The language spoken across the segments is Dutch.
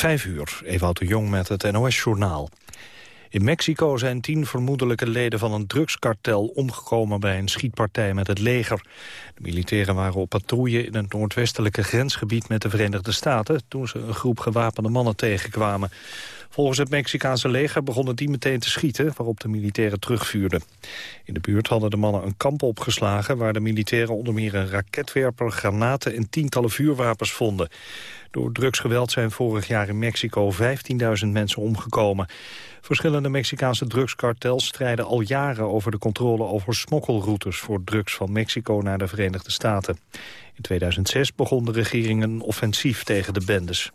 Vijf uur, Ewout de Jong met het NOS-journaal. In Mexico zijn tien vermoedelijke leden van een drugskartel omgekomen bij een schietpartij met het leger. De militairen waren op patrouille in het noordwestelijke grensgebied met de Verenigde Staten toen ze een groep gewapende mannen tegenkwamen. Volgens het Mexicaanse leger begonnen die meteen te schieten, waarop de militairen terugvuurden. In de buurt hadden de mannen een kamp opgeslagen waar de militairen onder meer een raketwerper, granaten en tientallen vuurwapens vonden. Door drugsgeweld zijn vorig jaar in Mexico 15.000 mensen omgekomen. Verschillende Mexicaanse drugskartels strijden al jaren over de controle over smokkelroutes voor drugs van Mexico naar de Verenigde Staten. In 2006 begon de regering een offensief tegen de bendes.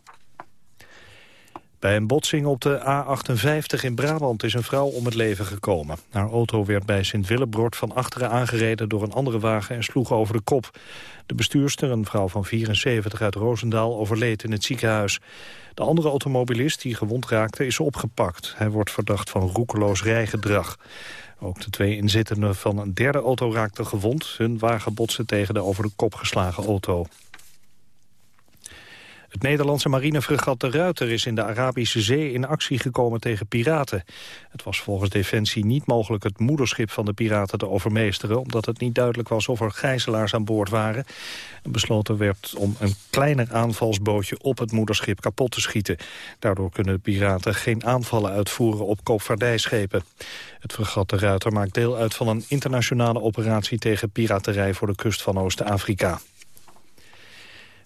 Bij een botsing op de A58 in Brabant is een vrouw om het leven gekomen. Haar auto werd bij Sint-Willebrod van achteren aangereden door een andere wagen en sloeg over de kop. De bestuurster, een vrouw van 74 uit Roosendaal, overleed in het ziekenhuis. De andere automobilist die gewond raakte is opgepakt. Hij wordt verdacht van roekeloos rijgedrag. Ook de twee inzittenden van een derde auto raakten gewond. Hun wagen botste tegen de over de kop geslagen auto. Het Nederlandse marinefregat De Ruiter is in de Arabische Zee in actie gekomen tegen piraten. Het was volgens Defensie niet mogelijk het moederschip van de piraten te overmeesteren... omdat het niet duidelijk was of er gijzelaars aan boord waren. Besloten werd om een kleiner aanvalsbootje op het moederschip kapot te schieten. Daardoor kunnen de piraten geen aanvallen uitvoeren op koopvaardijschepen. Het fregat De Ruiter maakt deel uit van een internationale operatie tegen piraterij voor de kust van Oost-Afrika.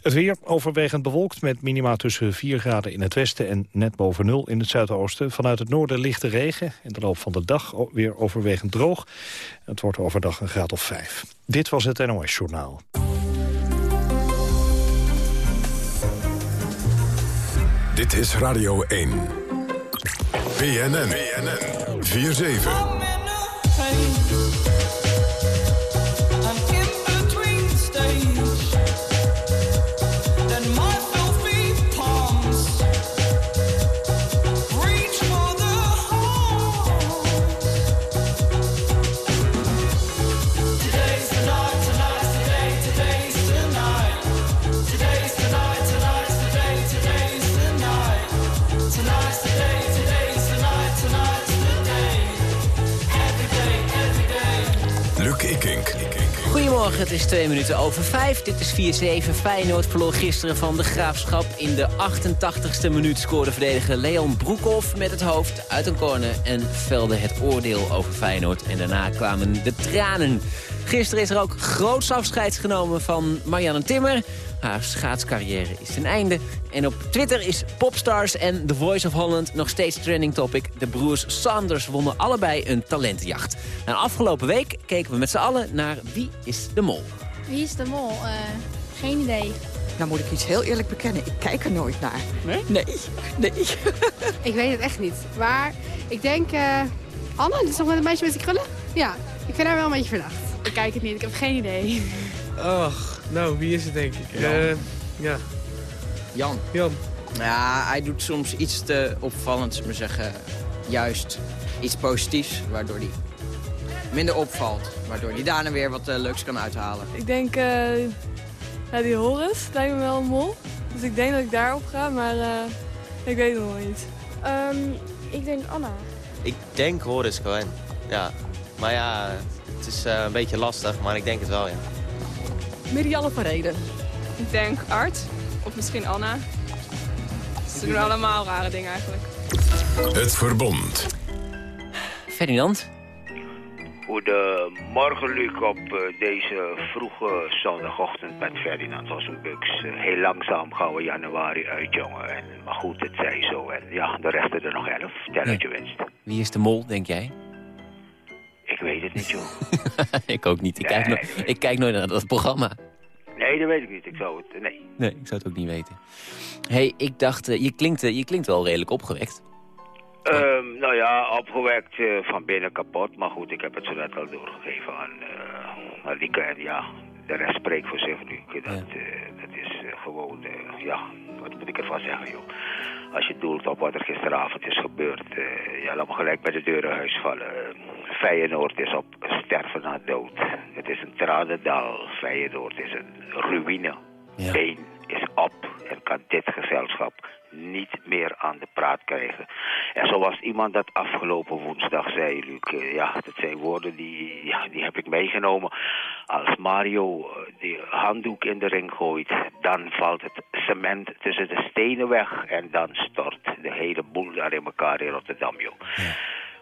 Het weer overwegend bewolkt met minima tussen 4 graden in het westen en net boven nul in het zuidoosten. Vanuit het noorden lichte regen. In de loop van de dag weer overwegend droog. Het wordt overdag een graad of 5. Dit was het NOS Journaal. Dit is Radio 1. BNN. BNN. 4-7. Het is twee minuten over vijf. Dit is 4-7. Feyenoord verloor gisteren van de Graafschap. In de 88ste minuut scoorde verdediger Leon Broekhoff met het hoofd uit een corner... en velde het oordeel over Feyenoord. En daarna kwamen de tranen. Gisteren is er ook groots afscheid genomen van Marianne Timmer... Haar schaatscarrière is ten einde. En op Twitter is Popstars en The Voice of Holland nog steeds trending topic. De broers Sanders wonnen allebei een talentenjacht. En afgelopen week keken we met z'n allen naar Wie is de Mol? Wie is de Mol? Uh, geen idee. Nou moet ik iets heel eerlijk bekennen, ik kijk er nooit naar. Nee? Nee, nee. ik weet het echt niet. Maar ik denk... Uh, Anne, is toch met een meisje met die krullen? Ja, ik vind haar wel een beetje verdacht. Ik kijk het niet, ik heb geen idee. Och, nou, wie is het denk ik? Jan. Uh, ja. Jan. Jan. Ja, hij doet soms iets te opvallends, maar zeggen. Juist iets positiefs, waardoor hij minder opvalt. Waardoor hij daarna weer wat uh, leuks kan uithalen. Ik denk, uh, ja, die Horus lijkt me wel een mol. Dus ik denk dat ik daarop ga, maar ik weet het nog niet. Um, ik denk Anna. Ik denk Horus Cohen, ja. Maar ja, het is een beetje lastig, maar ik denk het wel, ja. Mirianne van Reden. Ik denk Art, of misschien Anna. Ze doen allemaal rare dingen eigenlijk. Het Verbond. Ferdinand? Goedemorgen, Luc, op uh, deze vroege zondagochtend met Ferdinand Ossenbux. Uh, heel langzaam gaan we januari uit, jongen. En, maar goed, het zij zo. En ja, de rest er nog elf. Tel uit je winst. Wie is de mol, denk jij? Ik weet het niet, joh. ik ook niet. Ik, kijk no ik kijk nooit naar dat programma. Nee, dat weet ik niet. Ik zou het... Nee. Nee, ik zou het ook niet weten. hey, ik dacht... Uh, je, klinkt, uh, je klinkt wel redelijk opgewekt. Um, nou ja, opgewekt uh, van binnen kapot. Maar goed, ik heb het zo net al doorgegeven aan, aan Lieke. En ja, de rest spreekt voor zich nu. Dat, ja. dat is gewoon... ja, wat moet ik ervan zeggen, joh als je doelt op wat er gisteravond is gebeurd, uh, ja, laat me gelijk bij de deuren huis vallen. Feyenoord is op sterven na dood. Het is een tranendal. Feyenoord is een ruïne. Ja. Been is op en kan dit gezelschap niet meer aan de praat krijgen. En zoals iemand dat afgelopen woensdag zei, Luc, eh, ja, dat zijn woorden die, ja, die heb ik meegenomen. Als Mario eh, die handdoek in de ring gooit, dan valt het cement tussen de stenen weg en dan stort de hele boel daar in elkaar in Rotterdam, joh.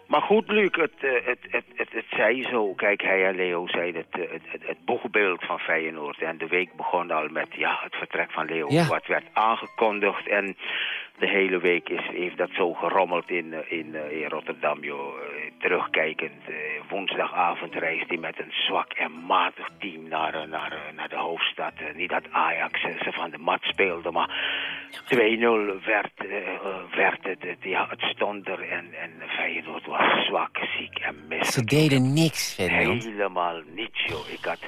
Maar goed, Luc, het, eh, het, het, het, het zei zo. Kijk, hij en Leo zeiden het, eh, het, het, het boegbeeld van Feyenoord. En de week begon al met ja, het vertrek van Leo. Ja. Wat werd aangekondigd. En de hele week is, heeft dat zo gerommeld in, eh, in, eh, in Rotterdam, joh. Eh, Terugkijkend, woensdagavond reist hij met een zwak en matig team naar, naar, naar de hoofdstad. Niet dat Ajax ze van de mat speelde, maar 2-0 werd, werd het, het. Ja, het stond er en, en Feyenoord was zwak, ziek en Ze misselijk. deden niks, Ferdinand. Helemaal niets, joh. Ik had...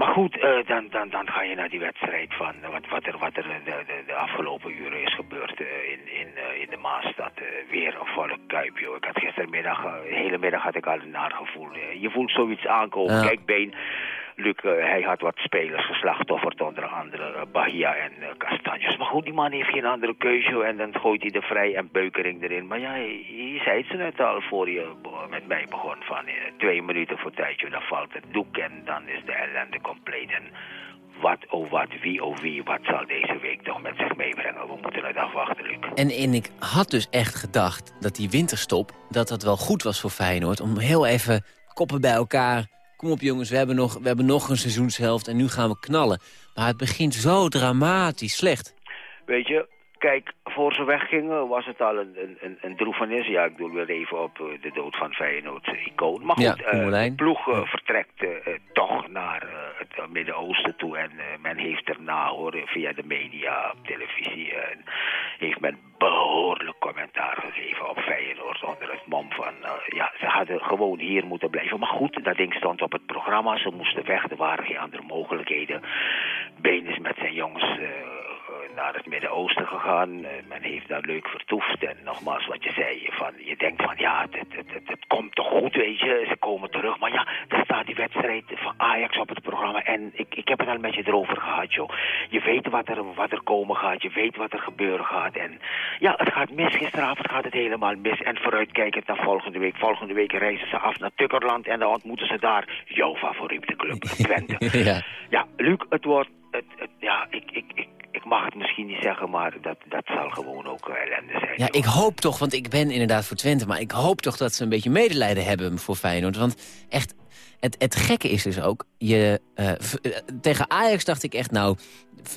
Maar goed, eh, dan, dan, dan ga je naar die wedstrijd van eh, wat, wat er, wat er de, de, de afgelopen uren is gebeurd eh, in, in, eh, in de Maasstad. Eh, weer een volle kuip, joh. Ik had gistermiddag, eh, de hele middag had ik al een naar gevoel. Eh, je voelt zoiets aankomen. Ja. Kijk, Been, Luc, eh, hij had wat spelers geslachtofferd, onder andere eh, Bahia en eh, Castanjes. Maar goed, die man heeft geen andere keuze en dan gooit hij de Vrij en Beukering erin. Maar ja, je, zei het zo net al voor je met mij begon van twee minuten voor tijd, joh, dan valt het doek en dan is de ellende compleet. En wat oh wat, wie oh wie, wat zal deze week toch met zich meebrengen? We moeten het afwachten, Luc. En, en ik had dus echt gedacht dat die winterstop... dat dat wel goed was voor Feyenoord. Om heel even koppen bij elkaar. Kom op jongens, we hebben nog, we hebben nog een seizoenshelft en nu gaan we knallen. Maar het begint zo dramatisch slecht. Weet je, kijk, voor ze weggingen was het al een, een, een, droefenis. Ja, ik doe weer even op eh, de dood van Feyenoord icoon. Maar goed, eh, de ploeg eh, vertrekt toch naar het Midden-Oosten toe. En men heeft erna, hoor, via de media, op televisie... heeft men behoorlijk commentaar gegeven op Feyenoord onder het mom van... ja, ze hadden gewoon hier moeten blijven. Maar goed, dat ding stond op het programma. Ze moesten weg, er waren geen andere mogelijkheden. Been is met zijn jongens... naar het Midden-Oosten gegaan. Eh, men heeft daar leuk vertoefd. En nogmaals wat je zei, van, je denkt van ja, het, het, het, het, komt toch goed, weet je. Ze komen terug. Maar ja, er staat die wedstrijd van Ajax op het programma. En ik, ik heb het al met je erover gehad, joh. Je weet wat er, wat er komen gaat. Je weet wat er gebeuren gaat. En ja, het gaat mis. Gisteravond gaat het helemaal mis. En vooruitkijkend naar volgende week. Volgende week reizen ze af naar Tukkerland. En dan ontmoeten ze daar jouw favoriete club, Twente. ja. Ja, Luc, het wordt... Het, het, ja, ik, ik, ik, ik mag het misschien niet zeggen, maar dat, dat zal gewoon ook ellende zijn. Ja, ik hoop toch, want ik ben inderdaad voor Twente... maar ik hoop toch dat ze een beetje medelijden hebben voor Feyenoord. Want echt, het, het gekke is dus ook... Je, eh, eh, tegen Ajax dacht ik echt, nou,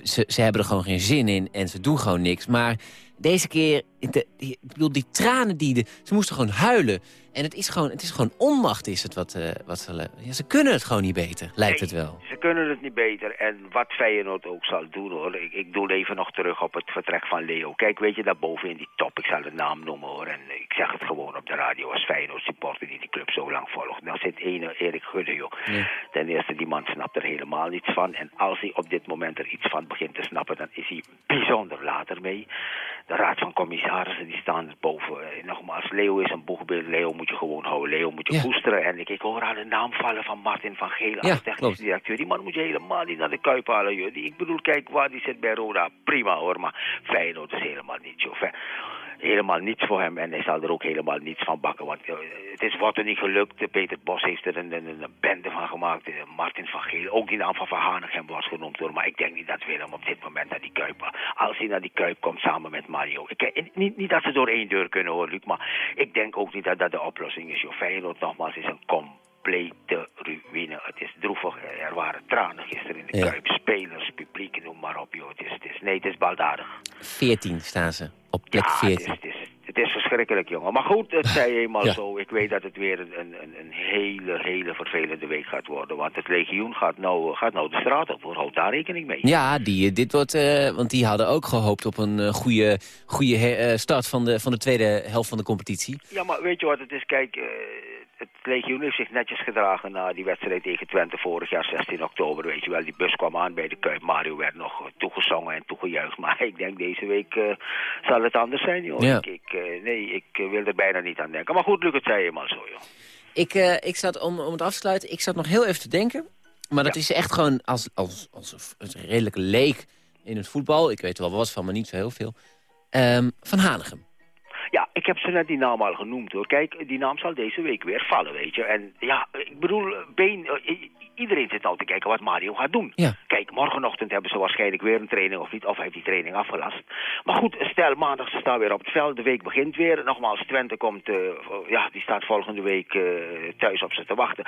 ze, ze hebben er gewoon geen zin in... en ze doen gewoon niks. Maar deze keer, de, ik bedoel, die tranen die... De, ze moesten gewoon huilen. En het is gewoon, het is gewoon onmacht, is het wat, eh, wat ze... Ja, ze kunnen het gewoon niet beter, lijkt het wel. Ze kunnen het niet beter. En wat Feyenoord ook zal doen hoor. Ik, ik doe even nog terug op het vertrek van Leo. Kijk, weet je, daarboven in die top. Ik zal de naam noemen hoor. En ik zeg het gewoon op de radio als Feyenoord supporter die die club zo lang volgt. Dan zit ene Erik Gudde joh. Ten eerste, die man snapt er helemaal niets van. En als hij op dit moment er iets van begint te snappen, dan is hij bijzonder later mee. De raad van commissarissen die staan er boven. Eh, nogmaals, Leo is een boegbeeld. Leo moet je gewoon houden. Leo moet je Ja. koesteren. En ik, ik hoor al de naam vallen van Martin van Geel als Ja, technisch klopt. directeur. Die man moet je helemaal niet naar de kuip halen. Joh. Die, ik bedoel, kijk waar die zit bij Roda. Prima hoor, maar Feyenoord is helemaal niet. Joh. Fe- Helemaal niets voor hem en hij zal er ook helemaal niets van bakken. Want eh, het is wat er niet gelukt. Peter Bos heeft er een, een, een bende van gemaakt. Eh, Martin van Geel, ook die naam van Van Hanegem was genoemd hoor. Maar ik denk niet dat Willem op dit moment naar die Kuip... Als hij naar die Kuip komt samen met Mario. Ik, eh, niet, niet dat ze door één deur kunnen hoor, Luc. Maar ik denk ook niet dat dat de oplossing is. Joh. Feyenoord nogmaals is een complete ruïne. Het is droevig. Er waren tranen gisteren in de Ja. Kuip. Spelers, publiek, noem maar op. Joh. Het, is, het is, nee, het is baldadig. 14 staan ze, op plek Ja, het 14. is, het, is, het is verschrikkelijk, jongen. Maar goed, het zij eenmaal Ja. zo. Ik weet dat het weer een, een, een hele, hele vervelende week gaat worden. Want het legioen gaat nou, gaat nou de straat op. Hoor. Houd daar rekening mee. Ja, die, dit wordt, eh, want die hadden ook gehoopt op een eh, goede, goede eh, start van de, van de tweede helft van de competitie. Ja, maar weet je wat het is? Kijk, het legioen heeft zich netjes gedragen na die wedstrijd tegen Twente vorig jaar, 16 oktober. Weet je wel, die bus kwam aan bij de Kuip. Mario werd nog eh, toegezongen en toegejuicht. Maar ik denk deze week eh, zal het anders zijn, joh. Ja. Ik, ik, eh, nee, ik wil er bijna niet aan denken. Maar goed, Luc, het zei eenmaal zo, joh. Ik, eh, ik zat, om, om het af te sluiten, ik zat nog heel even te denken. Maar dat is echt gewoon, als, als, als een redelijke leek, in het voetbal. Ik weet er wel wat van, maar niet zo heel veel. Ehm, van Hanegem. Ik heb ze net die naam al genoemd hoor. Kijk, die naam zal deze week weer vallen, weet je. En ja, ik bedoel, Been, eh, iedereen zit nou te kijken wat Mario gaat doen. Ja. Kijk, morgenochtend hebben ze waarschijnlijk weer een training of niet. Of hij heeft die training afgelast. Maar goed, stel maandag ze staan weer op het veld. De week begint weer. Nogmaals, Twente komt, eh, ja, die staat volgende week eh, thuis op ze te wachten.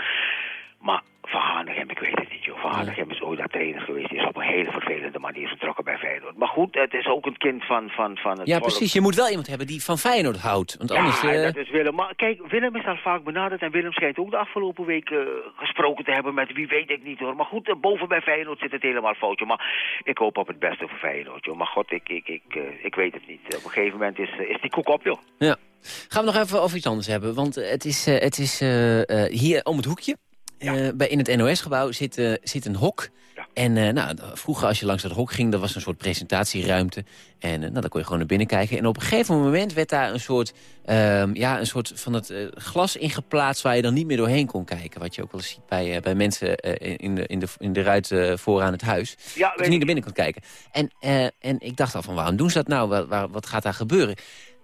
Maar Van Hanegem, ik weet het niet, joh. Van Hanegem is ooit daar trainer geweest. Die is op een hele vervelende manier vertrokken bij Feyenoord. Maar goed, het is ook een kind van, van, van het Ja, volk. precies. Je moet wel iemand hebben die van Feyenoord houdt. Want anders... Ja, eh, dat is Willem. Maar kijk, Willem is al vaak benaderd en Willem schijnt ook de afgelopen week eh, gesproken te hebben met wie weet ik niet hoor. Maar goed, eh, boven bij Feyenoord zit het helemaal foutje. Maar ik hoop op het beste voor Feyenoord, joh. Maar god, ik, ik, ik, ik weet het niet. Op een gegeven moment is, is die koek op, joh. Ja. Gaan we nog even over iets anders hebben. Want het is, het is hier om het hoekje. Eh, bij, in het NOS-gebouw zit, eh, zit een hok. En eh, nou, vroeger als je langs dat hok ging, dat was een soort presentatieruimte. En nou, dan kon je gewoon naar binnen kijken. En op een gegeven moment werd daar een soort, ehm, ja, een soort van het glas ingeplaatst... waar je dan niet meer doorheen kon kijken. Wat je ook wel eens ziet bij, bij mensen in, de, in, de, in de ruit vooraan het huis. Ja, dat je niet naar binnen kon kijken. En, en ik dacht al van, waarom doen ze dat nou? Waar- wat gaat daar gebeuren?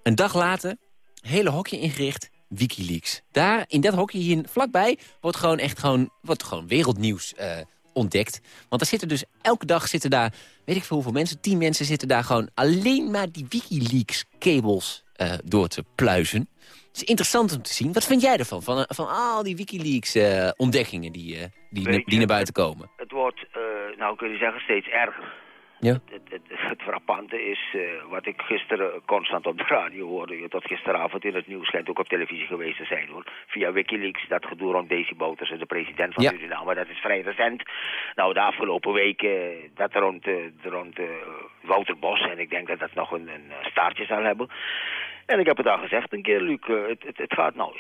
Een dag later, hele hokje ingericht, Wikileaks. Daar, in dat hokje hier vlakbij, wordt gewoon echt gewoon, wordt gewoon wereldnieuws eh, ontdekt. Want er zitten dus, elke dag zitten daar, weet ik veel hoeveel mensen, tien mensen zitten daar gewoon alleen maar die Wikileaks-kabels eh, door te pluizen. Het is interessant om te zien. Wat vind jij ervan? Van, van al die Wikileaks-ontdekkingen die, eh, die, die naar buiten komen. Het wordt, eh, nou kun je zeggen, steeds erger. Ja. Het, het, het frappante is, eh, wat ik gisteren constant op de radio hoorde, tot gisteravond in het nieuws schijnt ook op televisie geweest te zijn hoor. Via Wikileaks, dat gedoe rond Daisy Bouters, de president van Ja. Suriname, dat is vrij recent. Nou, de afgelopen weken, dat rond, eh, rond eh, Wouter Bos, en ik denk dat dat nog een, een eh, staartje zal hebben. En ik heb het al gezegd een keer, Luc, eh, het, het, het gaat nou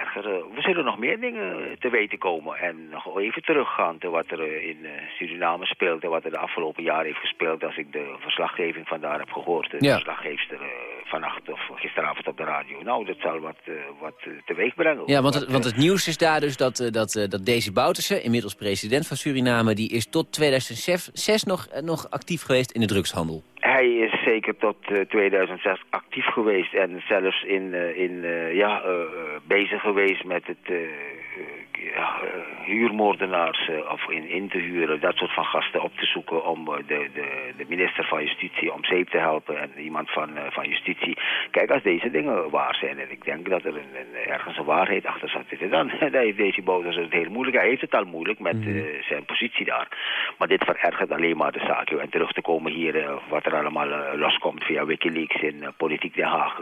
erger. eh, We zullen nog meer dingen te weten komen. En nog even teruggaan te wat er eh, in Suriname speelt en wat er de afgelopen jaren heeft gespeeld. Als ik de verslaggeving vandaar heb gehoord, de Ja. verslaggeefster vannacht of gisteravond op de radio. Nou, dat zal wat, wat teweeg brengen. Ja, want het, want het nieuws is daar dus dat, dat, dat Daisy Bouterse, inmiddels president van Suriname... die is tot 2006 nog, nog actief geweest in de drugshandel. Hij is zeker tot eh, 2006 actief geweest en zelfs in, eh, in, eh, ja, eh, eh, bezig geweest met het eh, eh, eh, huurmoordenaars eh, of in, in te huren, dat soort van gasten op te zoeken om eh, de, de, de minister van Justitie om zeep te helpen en iemand van, eh, van Justitie. Kijk, als deze dingen waar zijn en ik denk dat er een, een, ergens een waarheid achter zat zitten, dan, dan heeft deze Bouwers het heel moeilijk. Hij heeft het al moeilijk met eh, zijn positie daar. Maar dit verergert alleen maar de zaak. En terug te komen hier, eh, wat er allemaal eh, loskomt via Wikileaks in eh, Politiek Den Haag.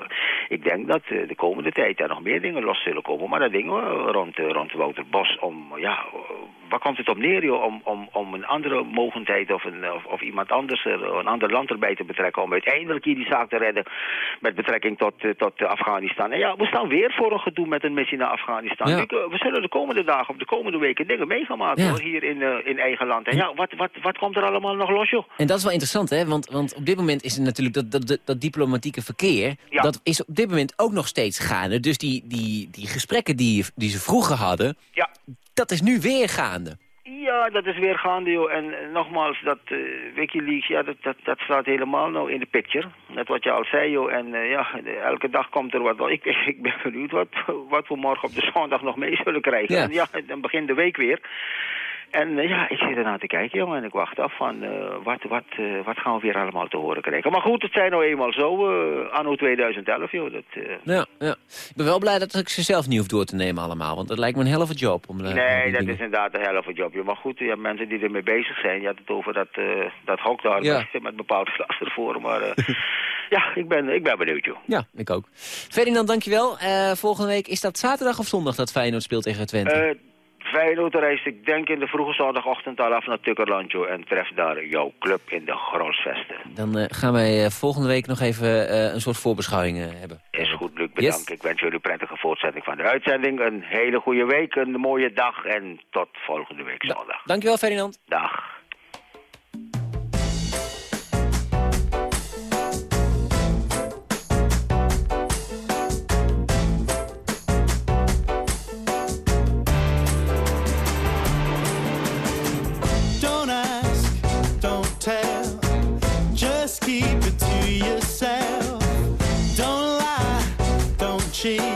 Ik denk dat eh, de komende tijd er nog meer dingen los zullen komen. Maar dat ding eh, rond, eh, rond Wouter Bos, om, ja, waar komt het op neer, joh? Om, om, om een andere mogendheid of, een, of, of iemand anders, er, een ander land erbij te betrekken. Om uiteindelijk hier die zaak te redden met betrekking tot, eh, tot eh, Afghanistan. En ja, we staan weer voor een gedoe met een missie naar Afghanistan. Ja. Ik, eh, we zullen de komende dagen of de komende weken dingen meegemaakt Ja. hoor, hier in, eh, in eigen land. En ja, wat, wat, wat komt er allemaal nog los, joh? En dat is wel interessant, hè? Want, want op dit moment is het natuurlijk dat, dat, dat, dat diplomatieke verkeer... Ja. dat is op dit moment ook nog steeds gaande. Dus die, die, die gesprekken die, die ze vroeger hadden, Ja. Dat is nu weer gaande. Ja, dat is weer gaande, joh. En eh, nogmaals, dat eh, Wikileaks, ja, dat, dat, dat staat helemaal nou in de picture. Net wat je al zei, joh. En eh, ja, elke dag komt er wat. Ik, ik ben benieuwd wat, wat we morgen op de zondag nog mee zullen krijgen. Ja. En ja, dan begint de week weer. En eh, ja, ik zit ernaar te kijken, jongen. En ik wacht af van, eh, wat, wat, eh, wat gaan we weer allemaal te horen krijgen. Maar goed, het zijn nou eenmaal zo, anno 2011, joh. Dat, Ja, ja. Ik ben wel blij dat ik ze zelf niet hoef door te nemen allemaal. Want dat lijkt me een helft job. Om, Nee, dat dingen- is inderdaad een helft job. joh. Maar goed, je hebt mensen die ermee bezig zijn. Je had het over dat, dat hok daar Ja. met, bepaald glas ervoor. Maar ja, ik ben, ik ben benieuwd, joh. Ja, ik ook. Ferdinand, dankjewel. Volgende week, is dat zaterdag of zondag dat Feyenoord speelt tegen Twente? Feyenoord reist, ik denk in de vroege zondagochtend al af naar Tukkerland, joh. En treft daar jouw club in de Grolsvesten. Dan eh, gaan wij eh, volgende week nog even eh, een soort voorbeschouwing hebben. Is goed, Luc, bedankt. Yes. Ik wens jullie een prettige voortzetting van de uitzending. Een hele goede week, een mooie dag en tot volgende week zondag. Dankjewel, Ferdinand. Dag. she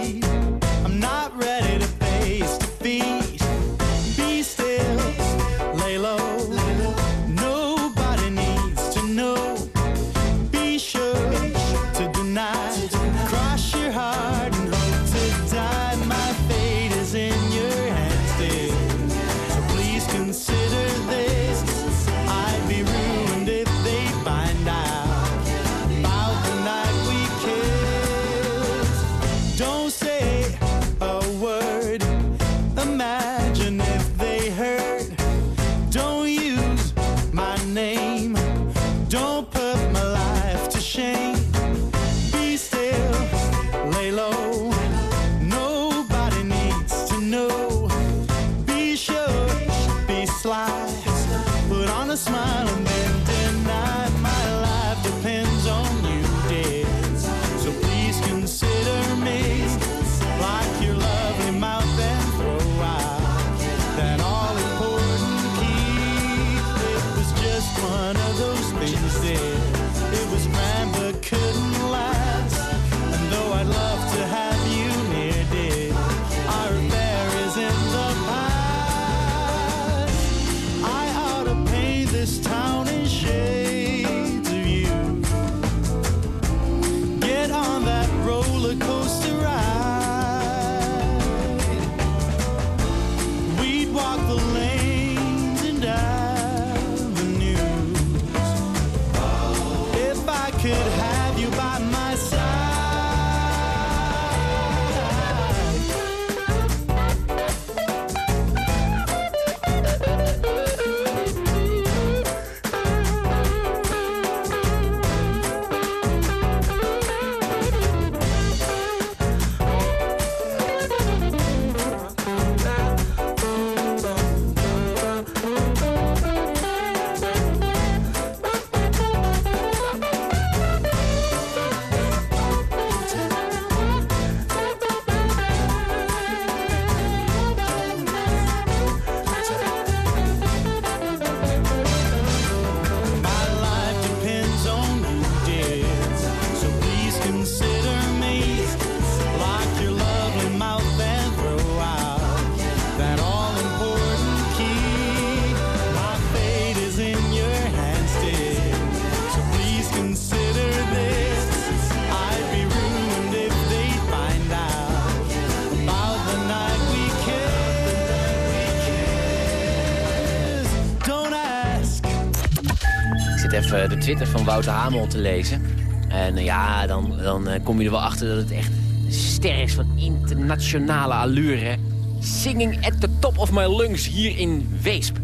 Twitter van Wouter Hamel te lezen. En eh, ja, dan, dan eh, kom je er wel achter dat het echt een ster is van internationale allure. Singing at the top of my lungs hier in Weesp,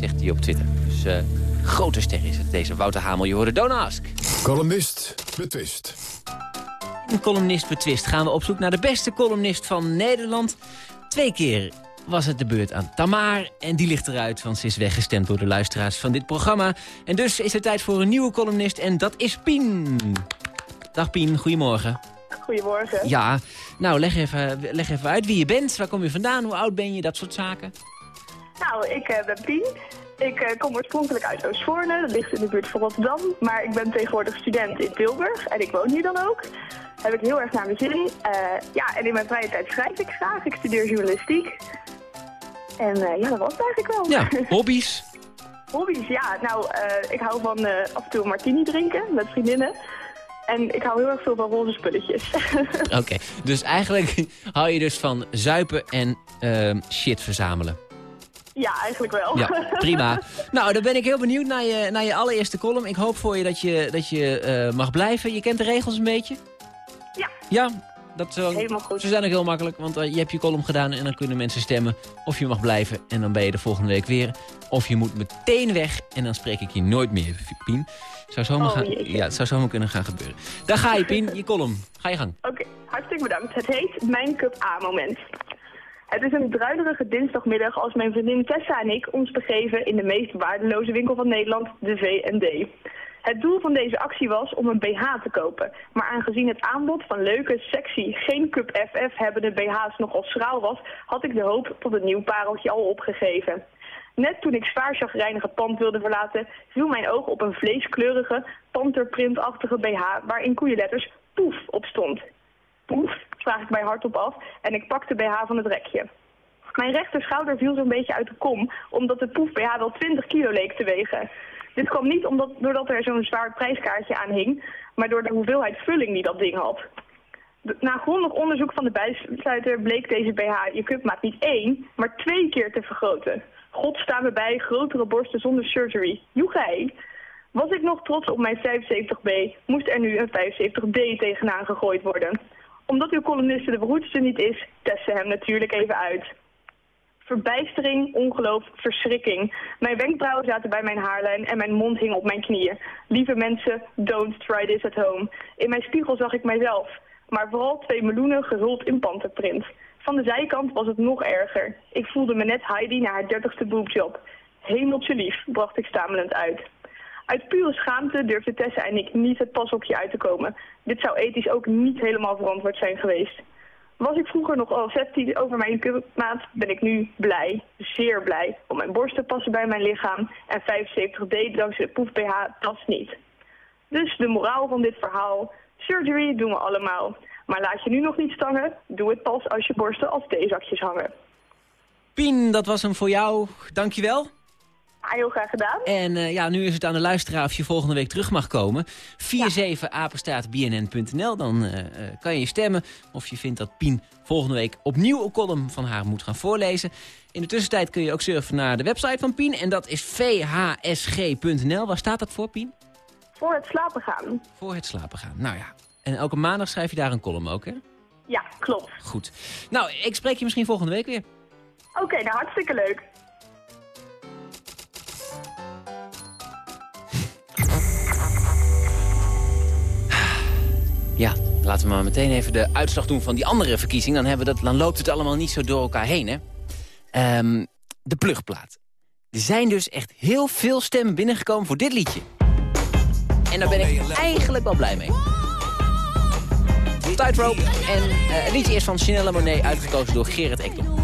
zegt hij op Twitter. Dus eh, grote ster is het, deze Wouter Hamel. Je hoorde Don't Ask. Columnist betwist. Een columnist betwist gaan we op zoek naar de beste columnist van Nederland. Twee keer was het de beurt aan Tamar. En die ligt eruit, want ze is weggestemd door de luisteraars van dit programma. En dus is het tijd voor een nieuwe columnist en dat is Pien. Dag Pien, goedemorgen. Goedemorgen. Ja, nou leg even, leg even uit wie je bent, waar kom je vandaan, hoe oud ben je, dat soort zaken. Nou, ik eh, ben Pien. Ik eh, kom oorspronkelijk uit Oostvoorne, dat ligt in de buurt van Rotterdam. Maar ik ben tegenwoordig student in Tilburg en ik woon hier dan ook. Heb ik heel erg naar mijn zin. Eh, ja, en in mijn vrije tijd schrijf ik graag. Ik studeer journalistiek. En eh, ja, dat was het eigenlijk wel. Ja, hobby's. Hobby's, ja. Nou, eh, ik hou van eh, af en toe martini drinken met vriendinnen. En ik hou heel erg veel van roze spulletjes. Oké, dus eigenlijk hou je dus van zuipen en ehm, shit verzamelen. ja, eigenlijk wel. Ja, prima. Nou, dan ben ik heel benieuwd naar je, naar je allereerste column. Ik hoop voor je dat je, dat je mag blijven. Je kent de regels een beetje? Ja. Ja, dat zo, Helemaal goed. Ze zijn ook heel makkelijk, want eh, je hebt je column gedaan en dan kunnen mensen stemmen of je mag blijven. En dan ben je de volgende week weer. Of je moet meteen weg en dan spreek ik je nooit meer, Pien. Zou zomaar, Oh, gaan, jeetje. ja, het zou zomaar kunnen gaan gebeuren. Daar ga je, Pien, je column. Ga je gang. Oké, hartstikke bedankt. Het heet Mijn Cup A-moment. Het is een druilerige dinsdagmiddag als mijn vriendin Tessa en ik ons begeven in de meest waardeloze winkel van Nederland, de V&D. Het doel van deze actie was om een BH te kopen. Maar aangezien het aanbod van leuke, sexy, geen Cup FF hebbende BH's nogal schraal was, had ik de hoop tot een nieuw pareltje al opgegeven. Net toen ik zwaar pand wilde verlaten, viel mijn oog op een vleeskleurige, panterprintachtige BH waarin koeienletters poef op stond. Poef? vraag ik mij hardop af en ik pak de BH van het rekje. Mijn rechterschouder viel zo'n beetje uit de kom, omdat de poef BH wel 20 kilo leek te wegen. Dit kwam niet omdat, doordat er zo'n zwaar prijskaartje aan hing, maar door de hoeveelheid vulling die dat ding had. Na grondig onderzoek van de bijsluiter bleek deze BH je cupmaat niet één, maar twee keer te vergroten. God staan we bij, grotere borsten zonder surgery. Joegij! Was ik nog trots op mijn 75B, moest er nu een 75D tegenaan gegooid worden. Omdat uw columniste de beroerdste niet is, testen hem natuurlijk even uit. Verbijstering, ongeloof, verschrikking. Mijn wenkbrauwen zaten bij mijn haarlijn en mijn mond hing op mijn knieën. Lieve mensen, don't try this at home. In mijn spiegel zag ik mijzelf, maar vooral twee meloenen gehuld in panterprint. Van de zijkant was het nog erger. Ik voelde me net Heidi na haar dertigste boobjob. Hemeltje lief, bracht ik stamelend uit. Uit pure schaamte durfde Tessa en ik niet het pashokje uit te komen. Dit zou ethisch ook niet helemaal verantwoord zijn geweest. Was ik vroeger nog al 16 over mijn cupmaat, ben ik nu blij, zeer blij. Want mijn borsten passen bij mijn lichaam en 75D dankzij de poef BH tas niet. Dus de moraal van dit verhaal, surgery doen we allemaal. Maar laat je nu nog niet stangen, doe het pas als je borsten als theezakjes hangen. Pien, dat was hem voor jou. Dankjewel. Ah, heel graag gedaan. En eh, ja, nu is het aan de luisteraar of je volgende week terug mag komen. 47 apenstaartbnn.nl. Dan eh, eh, kan je stemmen of je vindt dat Pien volgende week opnieuw een column van haar moet gaan voorlezen. In de tussentijd kun je ook surfen naar de website van Pien. En dat is vhsg.nl. Waar staat dat voor, Pien? Voor het slapen gaan. Voor het slapen gaan. Nou ja. En elke maandag schrijf je daar een column ook, hè? Ja, klopt. Goed. Nou, ik spreek je misschien volgende week weer. Oké, nou hartstikke leuk. Ja, laten we maar meteen even de uitslag doen van die andere verkiezing. Dan, hebben we dat, dan loopt het allemaal niet zo door elkaar heen, hè? Ehm, de plugplaat. Er zijn dus echt heel veel stemmen binnengekomen voor dit liedje. En daar ben ik eigenlijk wel blij mee. Tightrope. En eh, het liedje is van Chanel Monet, uitgekozen door Gerrit Ekdom.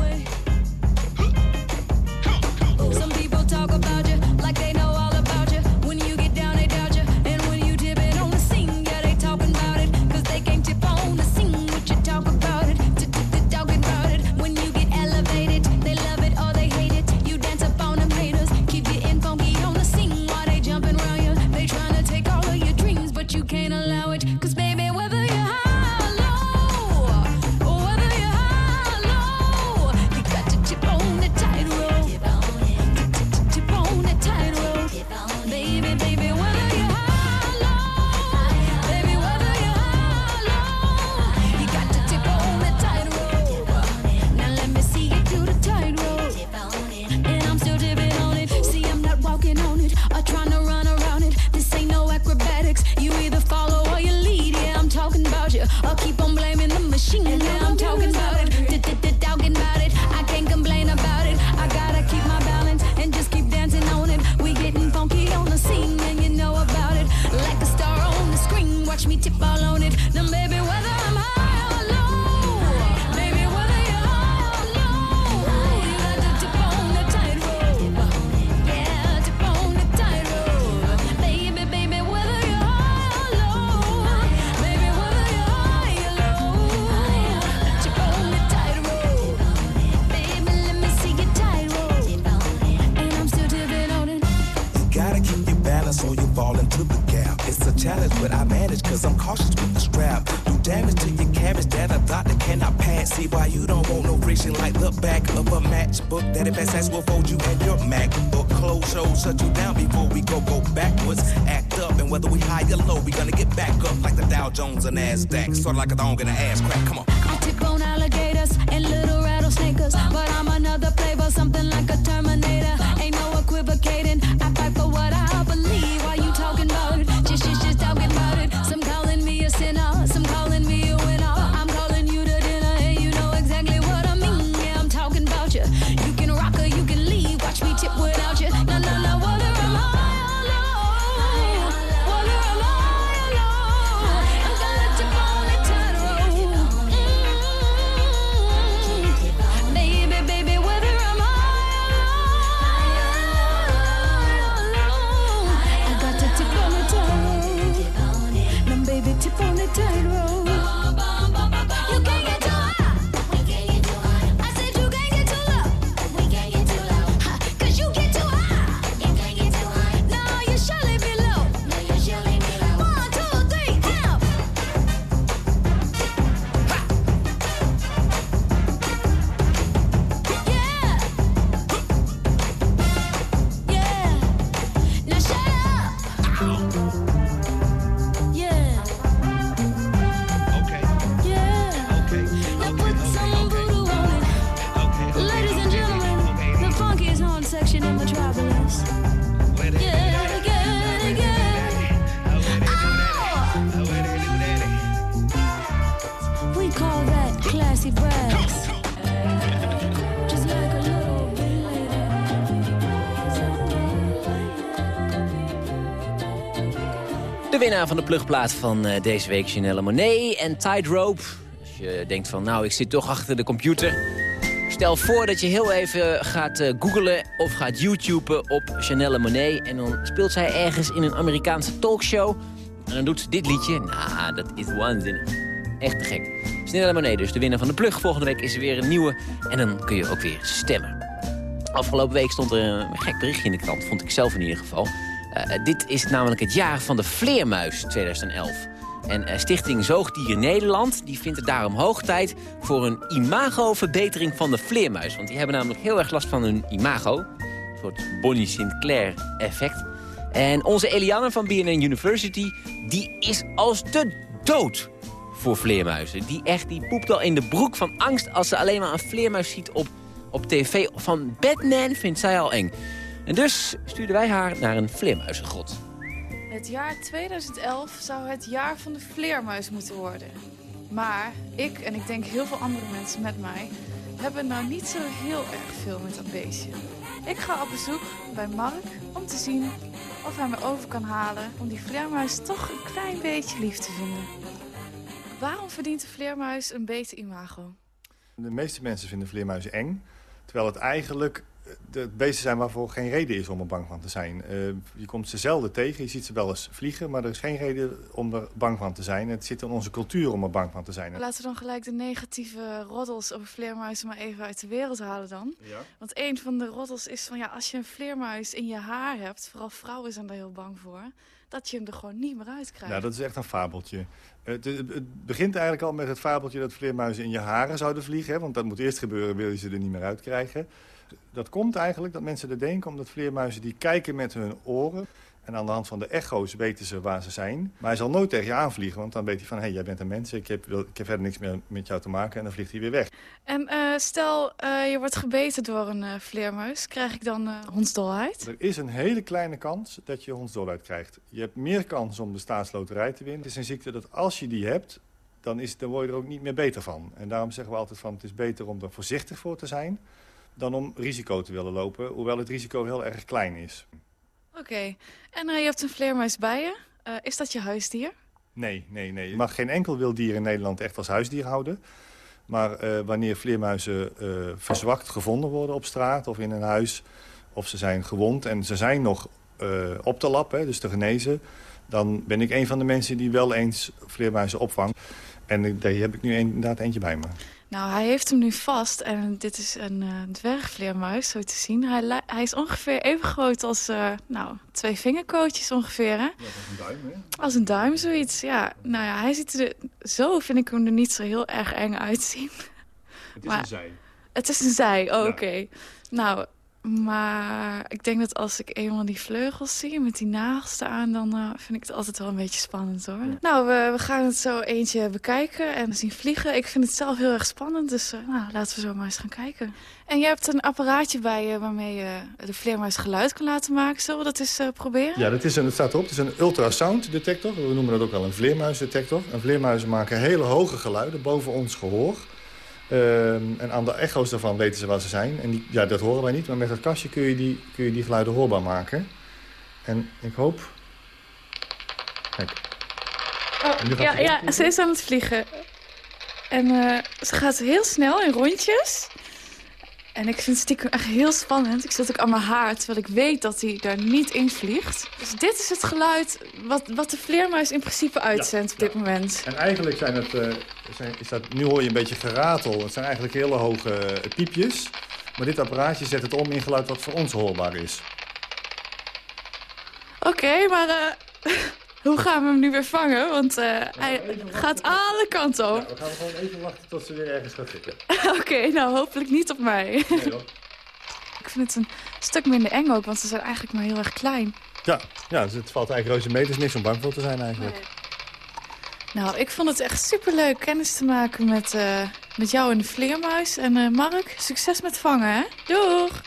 Winnaar van de plugplaat van eh, deze week, Janelle Monet en Tightrope. Als je denkt van, nou, ik zit toch achter de computer. Stel voor dat je heel even gaat eh, googlen of gaat YouTuben op Janelle Monet. En dan speelt zij ergens in een Amerikaanse talkshow. En dan doet ze dit liedje. Nou, dat is waanzinnig. Echt te gek. Janelle Monet dus, de winnaar van de plug. Volgende week is er weer een nieuwe. En dan kun je ook weer stemmen. Afgelopen week stond er een gek berichtje in de krant, vond ik zelf in ieder geval. Eh, dit is namelijk het jaar van de vleermuis 2011. En eh, Stichting Zoogdieren Nederland die vindt het daarom hoog tijd... voor een imagoverbetering van de vleermuis. Want die hebben namelijk heel erg last van hun imago. Een soort Bonnie Sinclair effect. En onze Eliane van BNN University... die is als de dood voor vleermuizen. Die echt, die poept al in de broek van angst... als ze alleen maar een vleermuis ziet op, op tv. Van Batman vindt zij al eng. En dus stuurden wij haar naar een vleermuizengrot. Het jaar 2011 zou het jaar van de vleermuis moeten worden. Maar ik en ik denk heel veel andere mensen met mij hebben nou niet zo heel erg veel met dat beestje. Ik ga op bezoek bij Mark om te zien of hij me over kan halen om die vleermuis toch een klein beetje lief te vinden. Waarom verdient de vleermuis een beter imago? De meeste mensen vinden vleermuizen eng. Terwijl het eigenlijk de beesten zijn waarvoor geen reden is om er bang van te zijn. Eh, je komt ze zelden tegen, je ziet ze wel eens vliegen... maar er is geen reden om er bang van te zijn. Het zit in onze cultuur om er bang van te zijn. Laten we dan gelijk de negatieve roddels over vleermuizen maar even uit de wereld halen dan. Ja. Want een van de roddels is van ja, als je een vleermuis in je haar hebt... vooral vrouwen zijn daar heel bang voor... dat je hem er gewoon niet meer uit krijgt. Ja, dat is echt een fabeltje. Het, het- het begint eigenlijk al met het fabeltje dat vleermuizen in je haren zouden vliegen. Hè? Want dat moet eerst gebeuren, wil je ze er niet meer uitkrijgen. Dat komt eigenlijk dat mensen er denken omdat vleermuizen die kijken met hun oren. En aan de hand van de echo's weten ze waar ze zijn. Maar hij zal nooit tegen je aanvliegen, want dan weet hij van... hé, hey, jij bent een mens, ik heb, ik heb verder niks meer met jou te maken. En dan vliegt hij weer weg. En eh, stel, eh, je wordt gebeten door een eh, vleermuis. Krijg ik dan hondsdolheid? Er is een hele kleine kans dat je hondsdolheid krijgt. Je hebt meer kans om de staatsloterij te winnen. Het is een ziekte dat als je die hebt, dan, is, dan word je er ook niet meer beter van. En daarom zeggen we altijd van het is beter om er voorzichtig voor te zijn... dan om risico te willen lopen, hoewel het risico heel erg klein is. Oké. En eh, je hebt een vleermuis bij je. Eh, is dat je huisdier? Nee, nee, nee. Je mag geen enkel wild dier in Nederland echt als huisdier houden. Maar eh, wanneer vleermuizen verzwakt gevonden worden op straat of in een huis... of ze zijn gewond en ze zijn nog op te lappen, dus te genezen... dan ben ik een van de mensen die wel eens vleermuizen opvangt. En daar heb ik nu inderdaad eentje bij me. Nou, hij heeft hem nu vast. En dit is een eh, dwergvleermuis, zo te zien. Hij, hij is ongeveer even groot als eh, nou, twee vingerkootjes ongeveer, hè? een duim, hè? Als een duim, zoiets. Ja, nou ja, hij ziet er... Zo vind ik hem er niet zo heel erg eng uitzien. Het is Maar- een zij. Het is een zij, oh, oké. Nou, maar ik denk dat als ik eenmaal die vleugels zie met die nagels eraan... dan eh, vind ik het altijd wel een beetje spannend, hoor. Nou, we, we gaan het zo eentje bekijken en zien vliegen. Ik vind het zelf heel erg spannend, dus eh, nou, laten we zo maar eens gaan kijken. En je hebt een apparaatje bij je waarmee je de vleermuis geluid kan laten maken. Zullen we dat eens eh, proberen? Ja, dat is een, het staat erop. Het is een ultrasound detector. We noemen dat ook wel een vleermuisdetector. En vleermuizen maken hele hoge geluiden boven ons gehoor. Ehm, en aan de echo's daarvan weten ze waar ze zijn. En die, ja, dat horen wij niet, maar met dat kastje kun je die, kun je die geluiden hoorbaar maken. En ik hoop... Kijk. Oh, ja, ze ja, ze is aan het vliegen. En eh, ze gaat heel snel in rondjes. En ik vind het stiekem echt heel spannend. Ik zit ook aan mijn haar, terwijl ik weet dat hij daar niet in vliegt. Dus dit is het geluid wat, wat de vleermuis in principe uitzendt op dit moment. En eigenlijk zijn het... eh, zijn, is dat, nu hoor je een beetje geratel. Het zijn eigenlijk hele hoge eh, piepjes. Maar dit apparaatje zet het om in geluid wat voor ons hoorbaar is. Oké, maar eh, hoe gaan we hem nu weer vangen? Want eh, hij gaat alle kanten op. We gaan gewoon even wachten tot ze weer ergens gaat zitten. Oké, nou hopelijk niet op mij. Nee, hoor. ik vind het een stuk minder eng ook, want ze zijn eigenlijk maar heel erg klein. Ja, ja dus het valt eigenlijk reuze mee. Is niks om bang voor te zijn eigenlijk. Nou, ik vond het echt superleuk kennis te maken met, eh, met jou en de vleermuis. En eh, Mark, succes met vangen, hè? Doeg!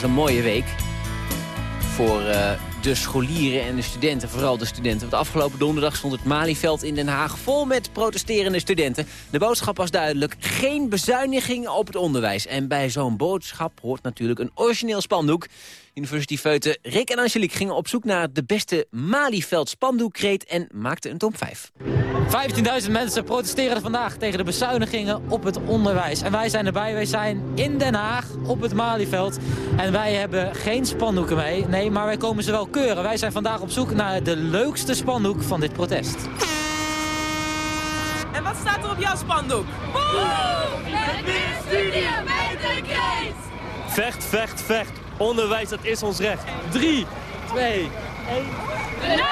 Was een mooie week voor eh, de scholieren en de studenten, vooral de studenten. Want afgelopen donderdag stond het Malieveld in Den Haag vol met protesterende studenten. De boodschap was duidelijk, geen bezuiniging op het onderwijs. En bij zo'n boodschap hoort natuurlijk een origineel spandoek. Universiteitsfeuten Rick en Angelique gingen op zoek naar de beste Malieveld spandoekkreet en maakten een top 5. 15.000 mensen protesteren vandaag tegen de bezuinigingen op het onderwijs. En wij zijn erbij, wij zijn in Den Haag op het Malieveld. En wij hebben geen spandoeken mee, nee, maar wij komen ze wel keuren. Wij zijn vandaag op zoek naar de leukste spandoek van dit protest. En wat staat er op jouw spandoek? Het is studie met een kreet! Vecht, vecht, vecht. Onderwijs, dat is ons recht. 3, 2, 1. De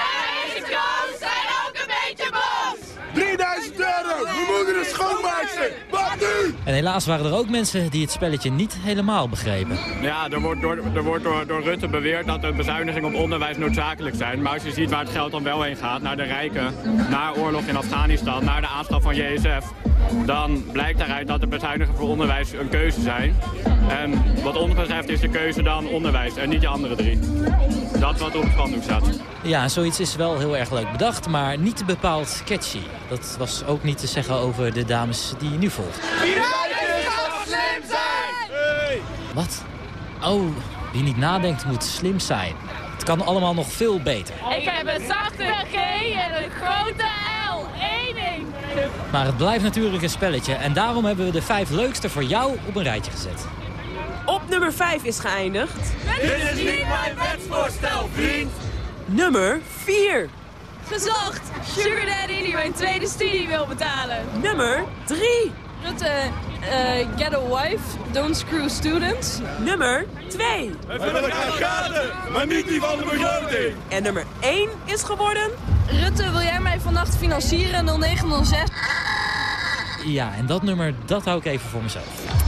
zijn ook een beetje boos! 3000 euro! We moeten een schoonmaakster! Wat? En helaas waren er ook mensen die het spelletje niet helemaal begrepen. Ja, er wordt, door, er wordt door, door Rutte beweerd dat de bezuinigingen op onderwijs noodzakelijk zijn. Maar als je ziet waar het geld dan wel heen gaat, naar de rijken, naar oorlog in Afghanistan, naar de aanslag van JSF... dan blijkt daaruit dat de bezuinigingen voor onderwijs een keuze zijn. En wat ons betreft is de keuze dan onderwijs en niet de andere drie. Dat wat er op het spandoek staat. Ja, zoiets is wel heel erg leuk bedacht, maar niet bepaald catchy. Dat was ook niet te zeggen over de dames die je nu volgt. Wat? Oh, wie niet nadenkt moet slim zijn. Het kan allemaal nog veel beter. Ik heb een zachte G en een grote L. Eén ding. Maar het blijft natuurlijk een spelletje en daarom hebben we de vijf leukste voor jou op een rijtje gezet. Op nummer 5 is geëindigd. Dit is niet mijn wetsvoorstel, vriend. Nummer 4. Gezocht! Sugar Daddy die mijn tweede studie wil betalen. Nummer 3. Rutte, eh, get a wife, don't screw students. Nummer 2. We willen graag schade, maar niet die van de begroting. En nummer 1 is geworden... Rutte, wil jij mij vannacht financieren 0906? Ja, en dat nummer, dat hou ik even voor mezelf.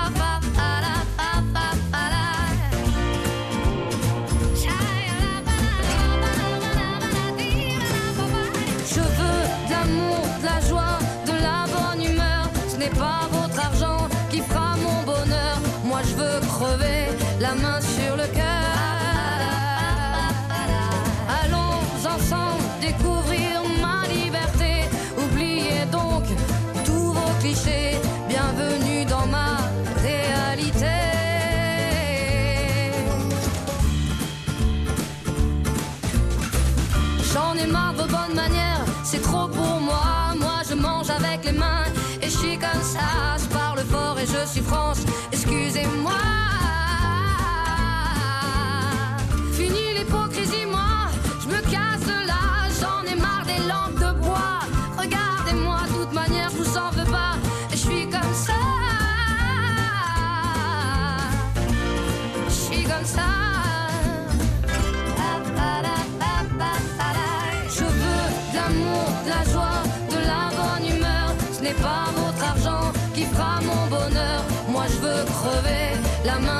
suis France, excusez-moi.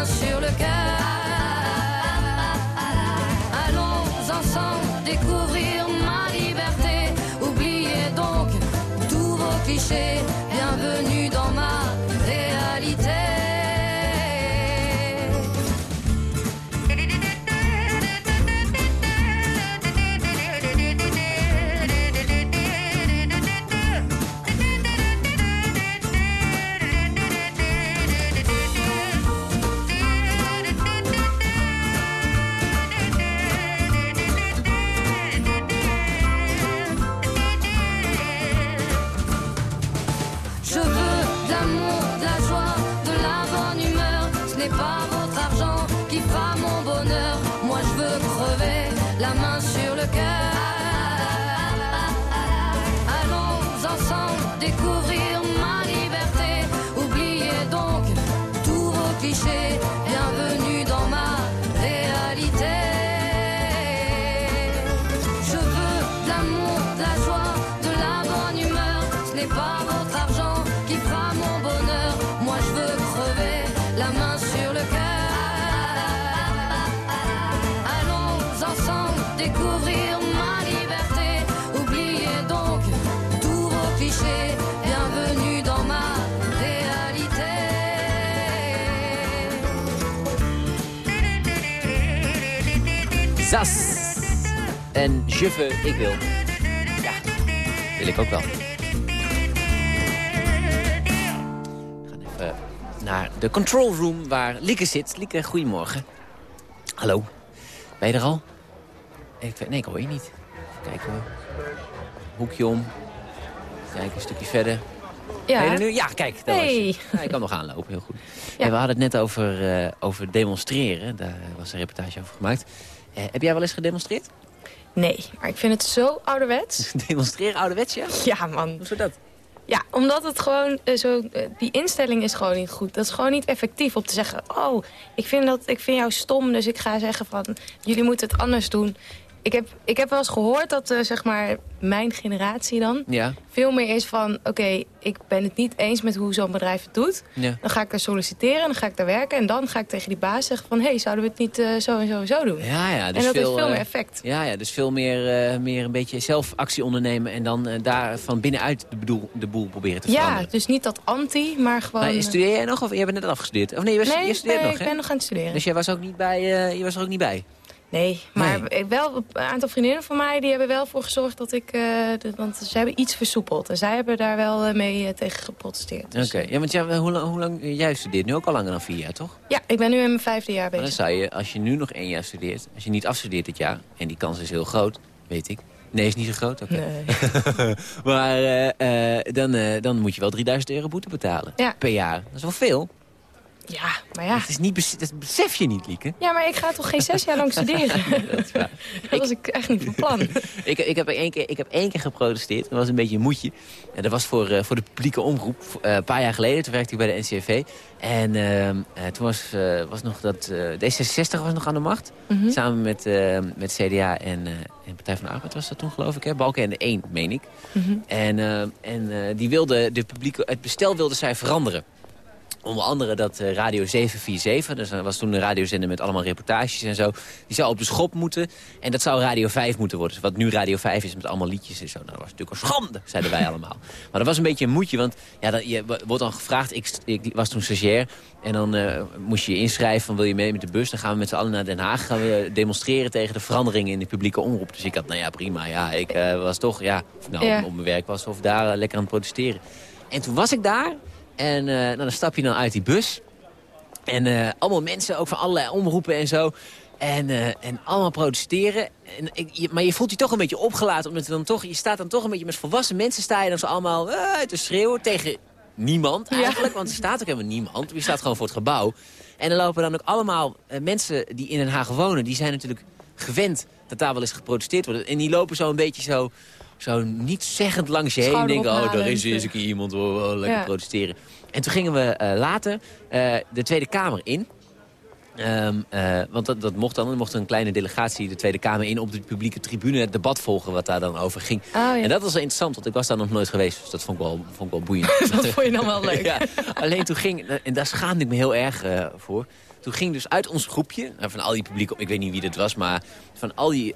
Sur le cœur. Allons ensemble découvrir ma liberté. Oubliez donc tous vos clichés. goodbye. Zas. En Juffe, ik wil. Ja, wil ik ook wel. We gaan even naar de control room waar Lieke zit. Lieke, goedemorgen. Hallo. Ben je er al? Ik, weet- nee, ik hoor je niet. Even kijken hoor. Hoekje om. Kijk, een stukje verder. Ja. Ben je er nu? Ja, kijk, daar was je. Ja, ik kan nog aanlopen, heel goed. We hadden het net over, eh, over demonstreren. Daar was een reportage over gemaakt. Eh, heb jij wel eens gedemonstreerd? Nee, maar ik vind het zo ouderwets. Demonstreren ouderwets, ja? Ja, man. Hoezo dat? Ja, omdat het gewoon eh, zo... eh, die instelling is gewoon niet goed. Dat is gewoon niet effectief om te zeggen... Oh, ik vind, dat, ik vind jou stom, dus ik ga zeggen van... Jullie moeten het anders doen. Ik heb, ik heb wel eens gehoord dat, eh, zeg maar, mijn generatie dan... Ja. veel meer is van... Oké, ik ben het niet eens met hoe zo'n bedrijf het doet. Ja. Dan ga ik daar solliciteren, dan ga ik daar werken... en dan ga ik tegen die baas zeggen van... Hé, hey, zouden we het niet eh, zo en zo en zo doen? Ja, ja. Dus en dat veel, heeft veel eh, meer effect. Ja, ja, dus veel meer, eh, meer een beetje zelf actie ondernemen... en dan eh, daar van binnenuit de, bedoel, de boel proberen te Ja, veranderen. dus niet dat anti, maar gewoon... Maar studeer jij nog of je bent net afgestudeerd? Of nee, je, was, nee, je studeert nee, nog, ik ben nog aan het studeren. Dus jij was, ook niet bij, eh, je was er ook niet bij? Nee, maar wel een aantal vriendinnen van mij die hebben wel voor gezorgd dat ik... eh, de- want ze hebben iets versoepeld. En zij hebben daar wel eh, mee eh, tegen geprotesteerd. Oké, ja, want ja, hoe, lang, hoe lang... Jij studeert nu ook al langer dan vier jaar, toch? Ja, ik ben nu in mijn vijfde jaar Maar dan bezig. zou je, als je nu nog één jaar studeert... als je niet afstudeert dit jaar, en die kans is heel groot, weet ik... Nee, is niet zo groot? Oké. maar dan, dan moet je wel 3000 euro boete betalen Ja. per jaar. Dat is wel veel. Ja, maar ja. Dat, is niet, dat besef je niet, Lieke. Ja, maar ik ga toch geen zes jaar lang studeren? dat was ik echt niet van plan. ik, ik, heb één keer, ik heb één keer geprotesteerd. Dat was een beetje een moedje. En dat was voor, eh, voor de publieke omroep. Eh, een paar jaar geleden. Toen werkte ik bij de NCRV. En eh, toen was, was nog dat... eh, D66 was nog aan de macht. Mhm. Samen met, met CDA en, en Partij van de Arbeid was dat toen, geloof ik. Hè? Balken en de 1, meen ik. Mhm. En, en die wilde de publieke, het bestel wilde zij veranderen. Onder andere dat eh, Radio 747, dus dat was toen een radiozender met allemaal reportages en zo. Die zou op de schop moeten. En dat zou Radio 5 moeten worden. Dus wat nu Radio 5 is met allemaal liedjes en zo. Nou, dat was natuurlijk een schande, zeiden wij allemaal. Maar dat was een beetje een moedje, want ja, dat, je wordt dan gevraagd. Ik, ik was toen stagiair. En dan eh, moest je je inschrijven van wil je mee met de bus. Dan gaan we met z'n allen naar Den Haag. Gaan we demonstreren tegen de veranderingen in de publieke omroep. Dus ik had, nou ja, prima. Ja, ik eh, was toch, ja, nou, Ja. op, op mijn werk was of daar lekker aan het protesteren. En toen was ik daar. En eh, nou, dan stap je dan uit die bus. En eh, allemaal mensen, ook van allerlei omroepen en zo. En, eh, en allemaal protesteren. En, ik, maar je voelt je toch een beetje opgelaten. Omdat je, dan toch, je staat dan toch een beetje met volwassen mensen. Sta je dan zo allemaal te schreeuwen tegen niemand eigenlijk. Want er staat ook helemaal niemand. Je staat gewoon voor het gebouw. En er lopen dan ook allemaal mensen die in Den Haag wonen. Die zijn natuurlijk gewend dat daar wel eens geprotesteerd wordt. En die lopen zo een beetje zo, zo niet zeggend langs je heen. Denken, oh, daar is eens een keer iemand. Oh, oh, lekker Ja. protesteren. En toen gingen we eh, later eh, de Tweede Kamer in. Ehm, eh, want dat, dat mocht dan. Er mocht een kleine delegatie de Tweede Kamer in... op de publieke tribune het debat volgen wat daar dan over ging. ja. En dat was wel interessant, want ik was daar nog nooit geweest. Dus dat vond ik wel, vond ik wel boeiend. dat vond je dan wel leuk. ja, alleen toen ging, en daar schaamde ik me heel erg voor... Toen ging dus uit ons groepje, van al die publieke... ik weet niet wie dat was, maar van al die,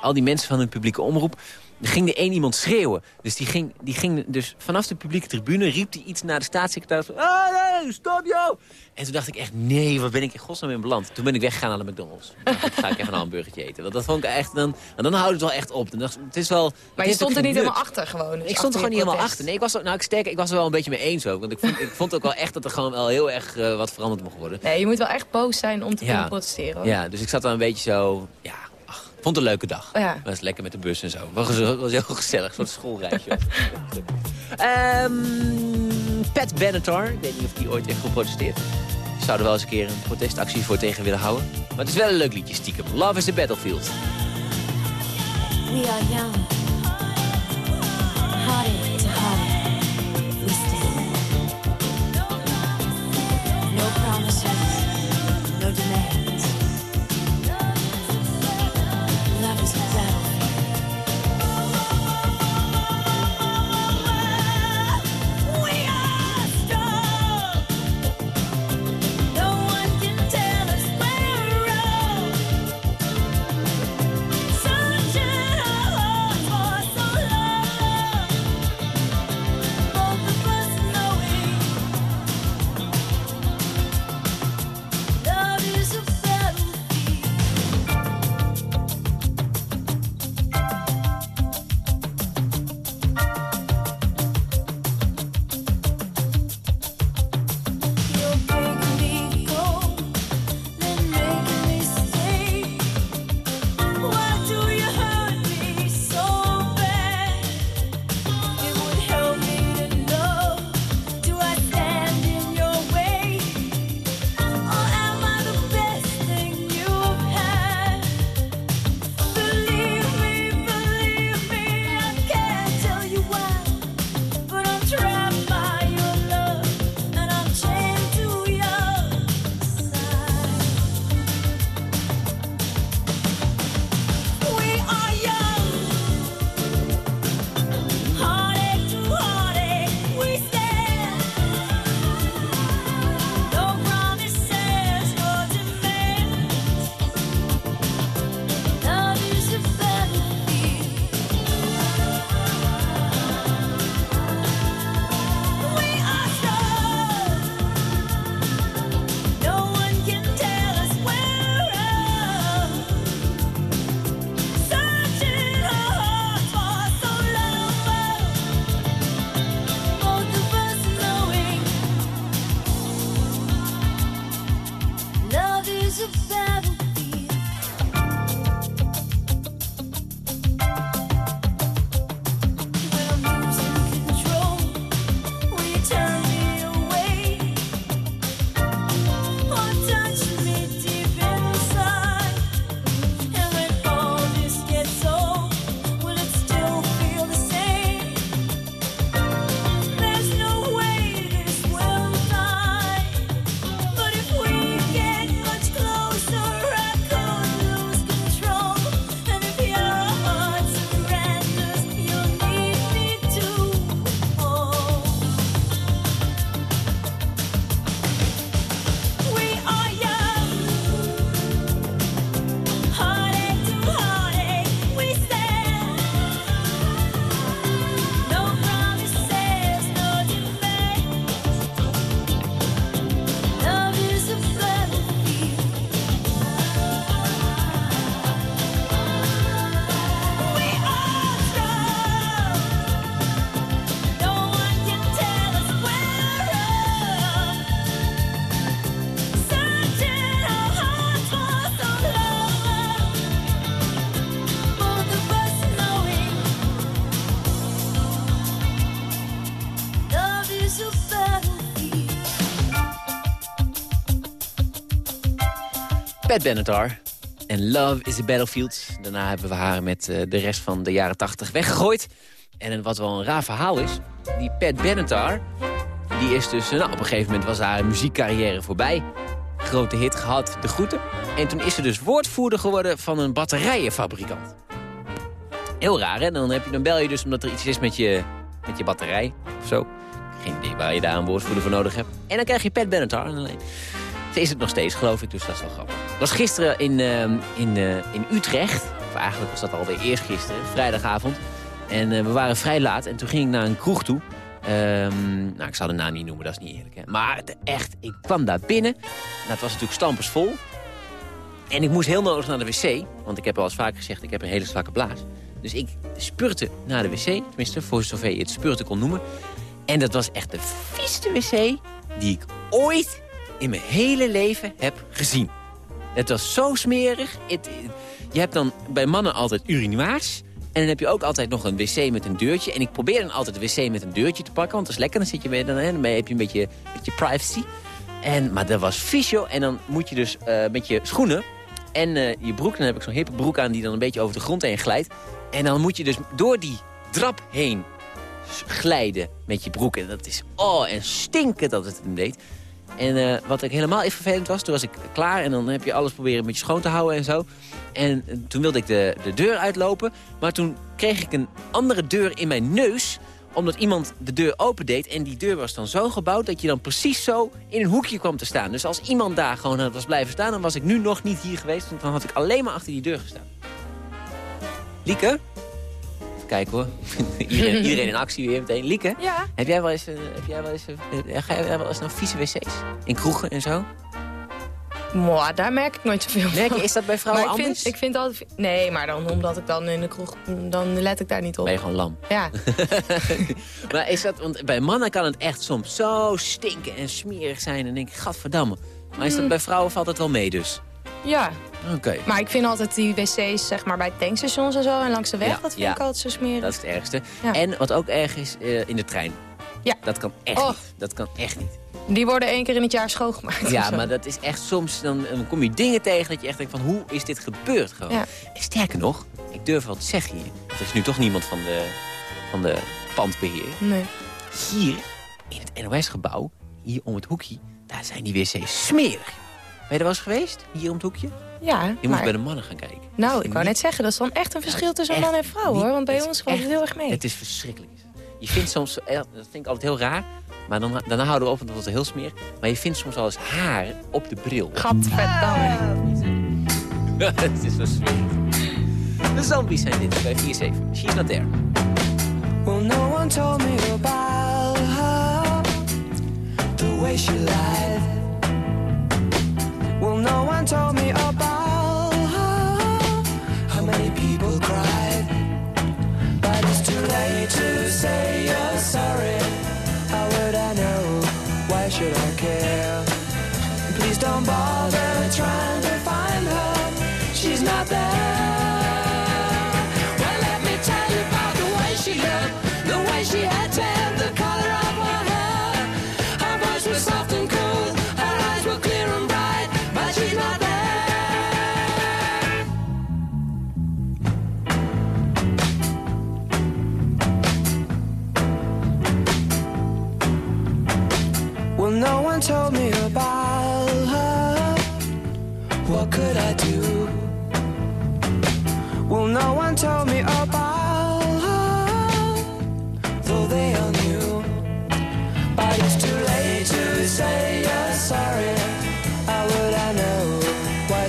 al die mensen van de publieke omroep... er ging er één iemand schreeuwen. Dus die ging, die ging dus vanaf de publieke tribune... riep hij iets naar de staatssecretaris van... Ah, nee, stop jou! En toen dacht ik echt, nee, waar ben ik in godsnaam in beland? Toen ben ik weggegaan naar de McDonald's. Ik, ga ik even een hamburgertje eten. Want dat vond ik echt, dan, en dan houdt het wel echt op. Dan dacht, het is wel, Maar het je stond er niet helemaal achter gewoon. dus Ik stond er gewoon niet helemaal achter. Nee, ik was, er- nou, ik, sterk, ik was er wel een beetje mee eens ook. Want ik vond, ik vond ook wel echt dat er gewoon wel heel erg eh, wat veranderd mocht worden. Nee, je moet wel echt boos zijn om te Ja. kunnen protesteren. Hoor. Ja, dus ik zat dan een beetje zo... Ja, vond het een leuke dag. Ja. Het was lekker met de bus en zo. Het was, was heel gezellig, een soort schoolreisje. Ehm Pat Benatar, ik weet niet of die ooit heeft geprotesteerd. Ik zou er wel eens een keer een protestactie voor tegen willen houden. Maar het is wel een leuk liedje, stiekem. Love is the Battlefield. We are young, hearted Pat Benatar. En Love is a Battlefield. Daarna hebben we haar met eh, de rest van de jaren 80 weggegooid. En wat wel een raar verhaal is... die Pat Benatar... die is dus... Nou, op een gegeven moment was haar muziekcarrière voorbij. Grote hit gehad, De Groeten. En toen is ze dus woordvoerder geworden van een batterijenfabrikant. Heel raar, hè? Dan, heb je, dan bel je dus omdat er iets is met je, met je batterij of zo. Geen idee waar je daar een woordvoerder voor nodig hebt. En dan krijg je Pat Benatar. En alleen. Ze is het nog steeds, geloof ik, dus dat is wel grappig. Ik was gisteren in, ehm, in, eh, in Utrecht. Of eigenlijk was dat alweer eerst gisteren, vrijdagavond. En eh, we waren vrij laat en toen ging ik naar een kroeg toe. Ehm, nou, ik zal de naam niet noemen, dat is niet eerlijk. Hè. Maar echt, ik kwam daar binnen. Nou, het was natuurlijk stampersvol. En ik moest heel nodig naar de wc. Want ik heb al eens vaak gezegd, ik heb een hele zwakke blaas. Dus ik spurte naar de wc. Tenminste, voor zover je het spurten kon noemen. En dat was echt de vieste wc die ik ooit in mijn hele leven heb gezien. Het was zo smerig. Je hebt dan bij mannen altijd urinoirs. En dan heb je ook altijd nog een wc met een deurtje. En ik probeer dan altijd de wc met een deurtje te pakken. Want dat is lekker. Dan, zit je mee, dan, dan heb je een beetje, beetje privacy. En, maar dat was joh. En dan moet je dus eh, met je schoenen en eh, je broek... dan heb ik zo'n hippe broek aan die dan een beetje over de grond heen glijdt. En dan moet je dus door die drap heen glijden met je broek. En dat is, oh, en stinken dat het hem deed. En eh, wat ik helemaal even vervelend was, toen was ik klaar... en dan heb je alles proberen met je schoon te houden en zo. En eh, toen wilde ik de, de deur uitlopen... maar toen kreeg ik een andere deur in mijn neus omdat iemand de deur opendeed en die deur was dan zo gebouwd... dat je dan precies zo in een hoekje kwam te staan. Dus als iemand daar gewoon was blijven staan... dan was ik nu nog niet hier geweest, want dan had ik alleen maar achter die deur gestaan. Lieke? Kijken hoor. iedereen, iedereen in actie weer meteen. Lieke? Ja? Heb jij wel eens, heb jij wel eens, eh, ga jij wel eens naar vieze wc's? In kroegen en zo? Mwah, daar merk ik nooit zoveel Merk van. is dat bij vrouwen maar ik anders? Vind, ik vind altijd... Nee, maar dan omdat ik dan in de kroeg... Dan let ik daar niet op. Ben je gewoon lam? Ja. maar is dat, want bij mannen kan het echt soms zo stinken en smerig zijn. En denk ik, gadverdamme. Maar is dat Mm. bij vrouwen valt het wel mee dus? Ja. Oké. Maar ik vind altijd die wc's zeg maar, bij tankstations en zo en langs de weg... Ja, dat vind ja. ik altijd zo smerig. Dat is het ergste. Ja. En wat ook erg is, eh, in de trein. Ja. Dat kan echt Och. niet. Dat kan echt niet. Die worden één keer in het jaar schoongemaakt. Ja, maar dat is echt soms, dan, dan kom je dingen tegen dat je echt denkt van, hoe is dit gebeurd gewoon? Ja. En sterker nog, ik durf wel te zeggen hier, er is nu toch niemand van de, van de pandbeheer. Nee. Hier, in het NOS-gebouw, hier om het hoekje, daar zijn die wc's smerig. Ben je er wel eens geweest, hier om het hoekje? Ja, Je moet maar... bij de mannen gaan kijken. Nou, ik wou net zeggen, dat is dan echt een verschil tussen man en vrouw, niet- hoor. Want bij het ons valt het echt- heel erg mee. Het is verschrikkelijk. Je vindt soms, eh, dat vind ik altijd heel raar, maar dan, daarna houden we op, want dat wordt heel smerig. Maar je vindt soms wel eens haar op de bril. Gadverdamme. Het is zo smerig. De zombies zijn dit bij 4-7. She's not there. Well, no one told me about her, the way she lied. No one told me about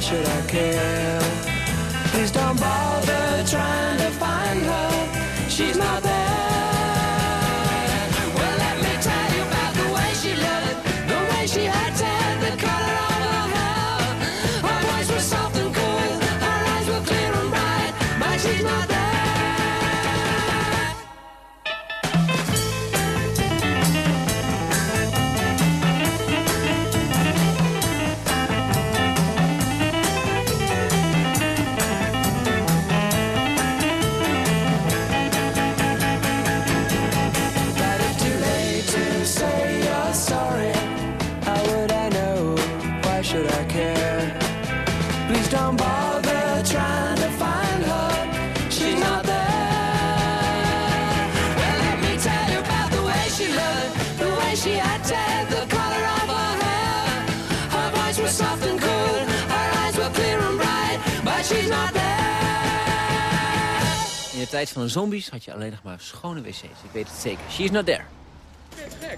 should I care? Please don't bother tijd van de zombies had je alleen nog maar schone wc's. Ik weet het zeker. She's not there.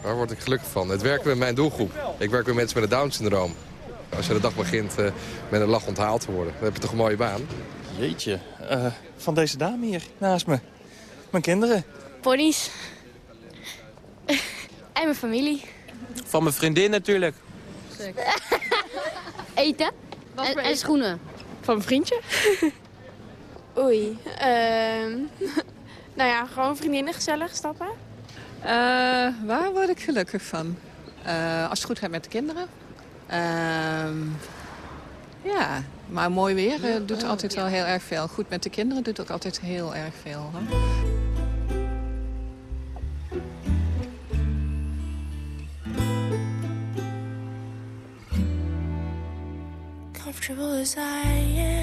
Waar word ik gelukkig van? Het werken met mijn doelgroep. Ik werk met mensen met een Down-syndroom. Als je de dag begint eh, met een lach onthaald te worden, dan heb je toch een mooie baan. Jeetje, eh, van deze dame hier naast me. Mijn kinderen. Ponies. en mijn familie. Van mijn vriendin natuurlijk. Eten. En, en schoenen. Van mijn vriendje? Oei. ehm, nou ja, gewoon vriendinnen gezellig stappen. Eh, waar word ik gelukkig van? Eh, als het goed gaat met de kinderen. Ehm, ja, maar mooi weer eh, doet altijd wel heel erg veel. Goed met de kinderen doet ook altijd heel erg veel. Hoor. comfortable as I am.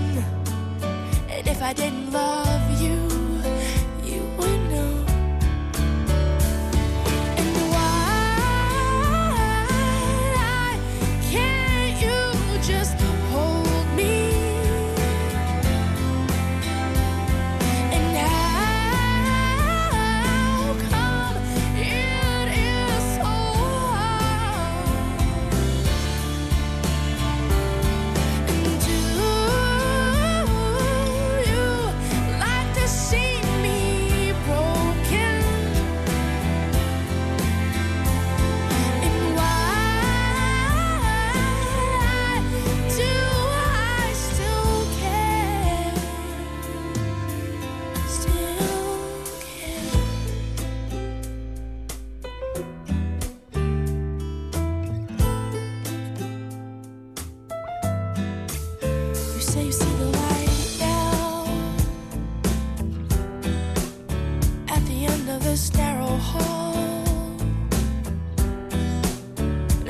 If I didn't love you